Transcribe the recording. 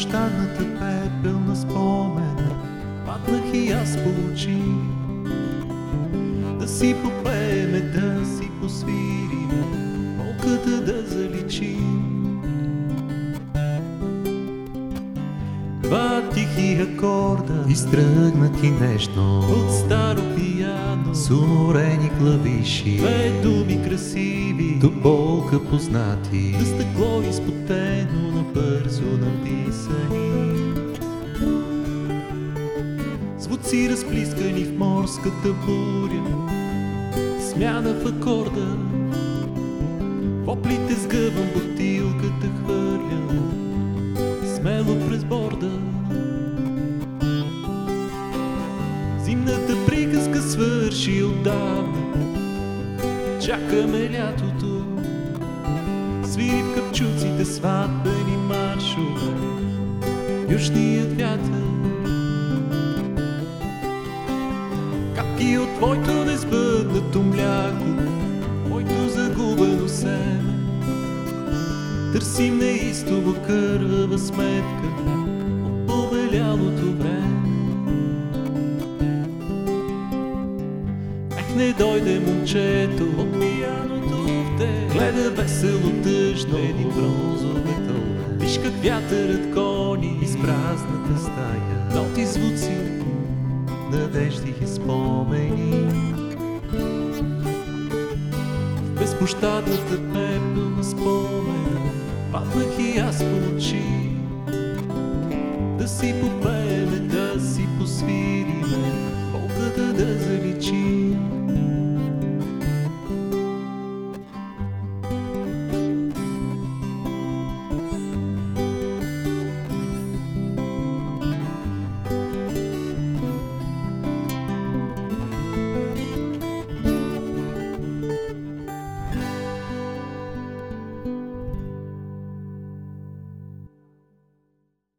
безпощадната пепел на спомена. Паднах и аз по очи. Да си попееме, да си посвириме. Болката да заличим акорда Изтръгнати нежно. От старо пияно. С уморени клавиши. Две думи красиви. До болка познати. На стъкло изпотено, набързо написани Звуци разплискани в морската буря. Смяна в акорда. Воплите сгъвам, бутилката хвърлям свърши отдавна. Чакаме лятото. Свири в капчуците сватбени маршове. Южният вятър. Капки от твоето несбъднато мляко Моето загубено семе. Търсим неистово кървава сметка От побелялото време Не дойде момчето от пияното в те, гледа весело тъжно един бронзов. Виж как вятърът кони из празната стая, ноти звуци, надежди и спомени. В безпощадната пепел на спомена, паднах и аз по да си попееме, да си посвириме, болката да заличи.